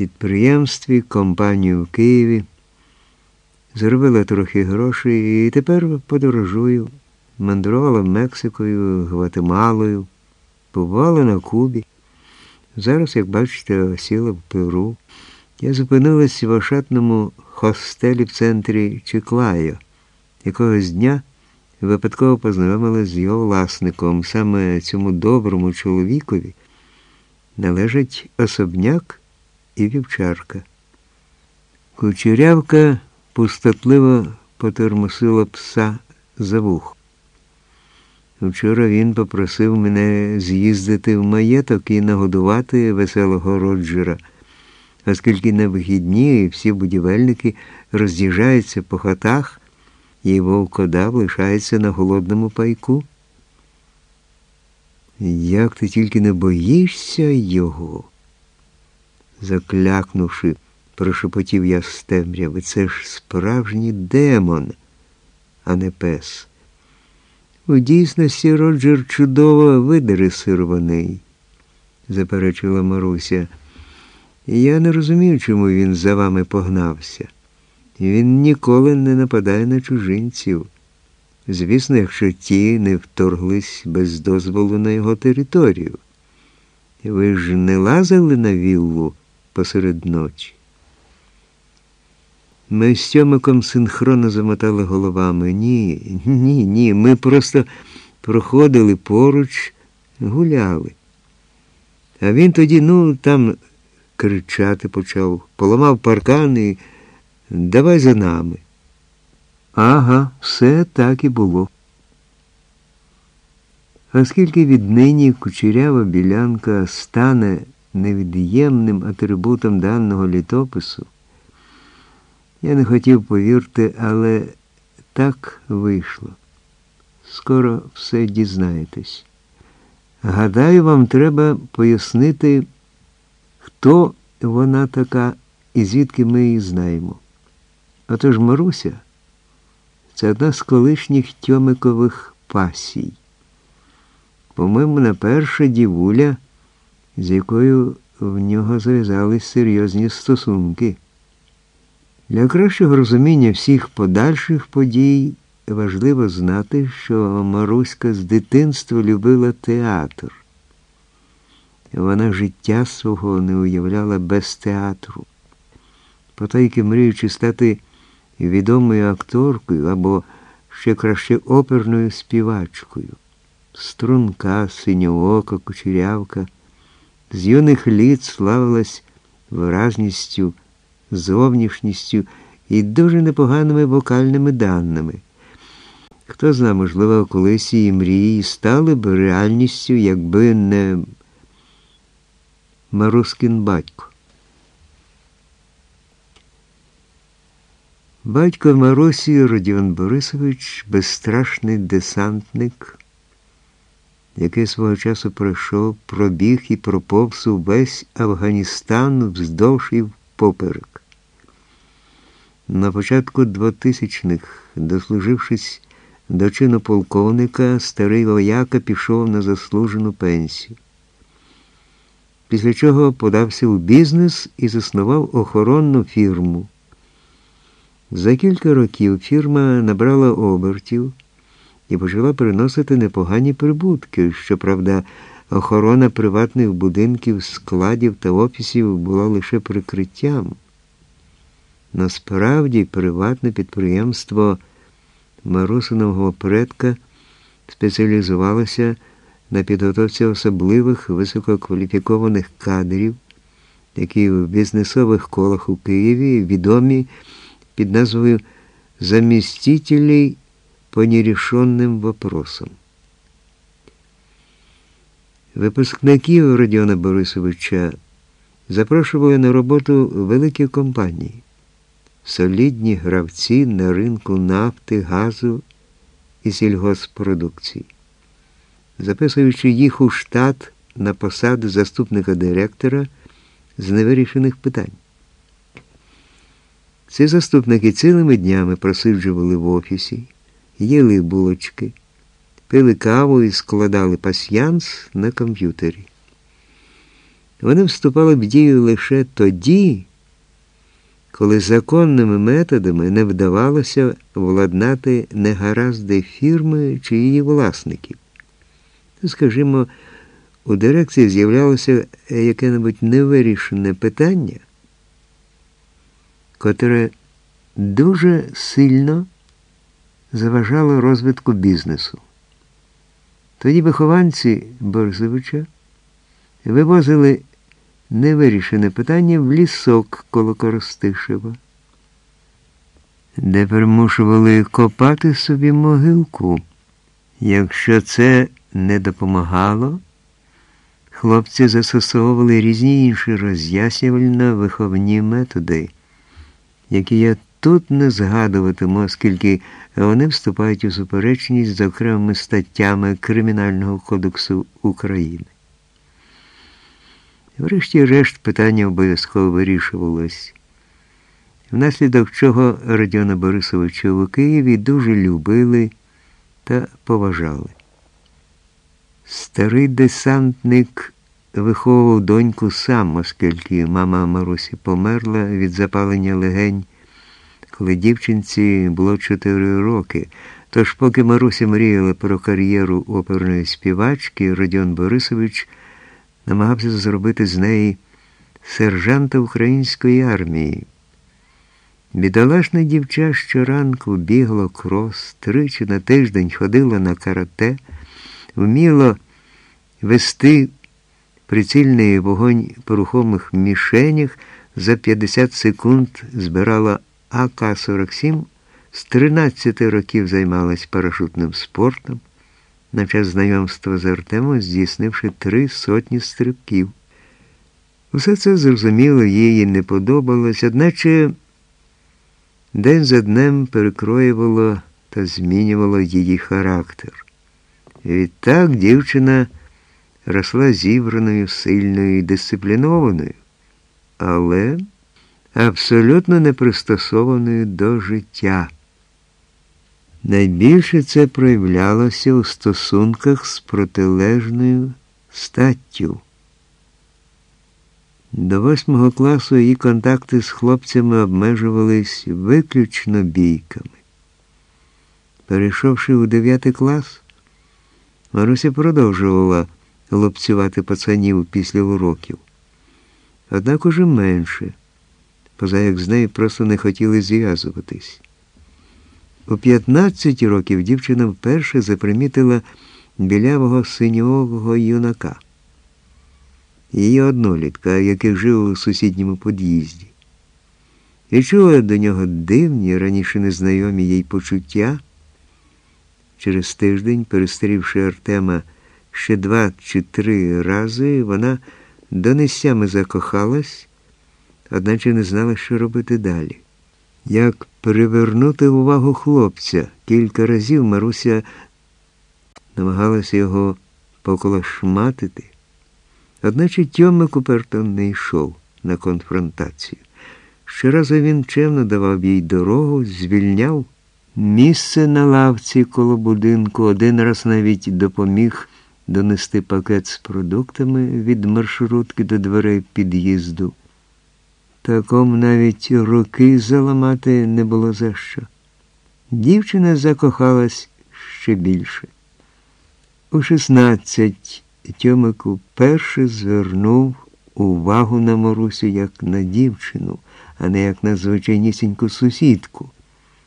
підприємстві, компанію в Києві. Заробила трохи грошей і тепер подорожую. Мандрувала Мексикою, Гватемалою, побувала на Кубі. Зараз, як бачите, осіла в Перу. Я зупинилась в ошатному хостелі в центрі Чиклайо. Якогось дня випадково познайомилась з його власником. Саме цьому доброму чоловікові належать особняк і вівчарка. Кучерявка пустотливо потермосила пса за вух. Вчора він попросив мене з'їздити в маєток і нагодувати веселого Роджера, оскільки на вихідні всі будівельники роз'їжджаються по хатах, і вовкодав лишається на голодному пайку. Як ти тільки не боїшся його? Заклякнувши, прошепотів я з темряви, це ж справжній демон, а не пес. У дійсності Роджер чудово видресирований, заперечила Маруся. Я не розумію, чому він за вами погнався. Він ніколи не нападає на чужинців. Звісно, якщо ті не вторглись без дозволу на його територію. Ви ж не лазили на віллу посеред ночі. Ми з Тьомиком синхронно замотали головами. Ні, ні, ні. Ми просто проходили поруч, гуляли. А він тоді, ну, там кричати почав, поламав паркан і давай за нами. Ага, все так і було. Оскільки віднині кучерява білянка стане невід'ємним атрибутом даного літопису, я не хотів повірити, але так вийшло. Скоро все дізнаєтесь. Гадаю, вам треба пояснити, хто вона така і звідки ми її знаємо. Отож Маруся це одна з колишніх Тьомикових пасій. По-моєму, на перша дівуля, з якою в нього зав'язались серйозні стосунки. Для кращого розуміння всіх подальших подій важливо знати, що Маруська з дитинства любила театр. Вона життя свого не уявляла без театру. Потайки мріючи стати відомою акторкою або ще краще оперною співачкою. Струнка, синьоока, кучерявка, з юних літ славилась виразністю зовнішністю і дуже непоганими вокальними даними. Хто знає, можливо, колись її мрії стали б реальністю, якби не Марускін батько. Батько Марусі Родіон Борисович безстрашний десантник, який свого часу пройшов, пробіг і проповз увесь Афганістан вздовж і впоперек. На початку 2000-х, дослужившись до чину полковника, старий вояка пішов на заслужену пенсію. Після чого подався у бізнес і заснував охоронну фірму. За кілька років фірма набрала обертів і почала приносити непогані прибутки. Щоправда, охорона приватних будинків, складів та офісів була лише прикриттям. Насправді приватне підприємство Марусиного предка спеціалізувалося на підготовці особливих висококваліфікованих кадрів, які в бізнесових колах у Києві відомі під назвою замістителей по нерішенним вопросам. Випускників Родіона Борисовича запрошували на роботу великі компанії солідні гравці на ринку нафти, газу і сільгоспродукції. Записуючи їх у штат на посаду заступника директора з невирішених питань. Ці заступники цілими днями просиджували в офісі, їли булочки, пили каву і складали пасьянс на комп'ютері. вони вступали в дію лише тоді, коли законними методами не вдавалося владнати негаразди фірми чи її власників. Скажімо, у дирекції з'являлося яке-небудь невирішене питання, котре дуже сильно заважало розвитку бізнесу. Тоді вихованці Борисовича вивозили невирішене питання в лісок коло Коростишева, де примушували копати собі могилку. Якщо це не допомагало, хлопці застосовували різні інші роз'яснювально виховні методи, які я тут не згадуватиму, оскільки вони вступають у суперечність з окремими статтями Кримінального кодексу України. Врешті-решт питання обов'язково вирішувалось, внаслідок чого Радіона Борисовича у Києві дуже любили та поважали. Старий десантник виховував доньку сам, оскільки мама Марусі померла від запалення легень, коли дівчинці було 4 роки. Тож, поки Маруся мріяла про кар'єру оперної співачки, Радіон Борисович намагався зробити з неї сержанта української армії. Бідолашне дівча щоранку бігло крос, тричі на тиждень ходило на карате, вміло вести прицільний вогонь по рухомих мішенях, за 50 секунд збирала АК-47, з 13 років займалась парашутним спортом на час знайомства з Артемом, здійснивши три сотні стрибків. Усе це зрозуміло, їй не подобалось, одначе день за днем перекроювало та змінювало її характер. Відтак дівчина росла зібраною, сильною і дисциплінованою, але абсолютно не пристосованою до життя. Найбільше це проявлялося у стосунках з протилежною статтю. До восьмого класу її контакти з хлопцями обмежувались виключно бійками. Перейшовши у дев'ятий клас, Маруся продовжувала лупцювати пацанів після уроків. Однак уже менше, поза як з нею просто не хотіли зв'язуватись. У 15 років дівчина вперше запримітила білявого синьового юнака, її однолітка, який жив у сусідньому під'їзді. І чула до нього дивні, раніше незнайомі їй почуття. Через тиждень, перестрівши Артема ще два чи три рази, вона донесями закохалась, одначе не знала, що робити далі. Як привернути увагу хлопця. Кілька разів Маруся намагалася його поколошматити. Одначе Тьомик уперто не йшов на конфронтацію. Щоразу він чемно давав їй дорогу, звільняв місце на лавці коло будинку, один раз навіть допоміг донести пакет з продуктами від маршрутки до дверей під'їзду. Такому навіть руки заламати не було за що. Дівчина закохалась ще більше. У 16 Тьомику перше звернув увагу на Марусю як на дівчину, а не як на звичайнісіньку сусідку.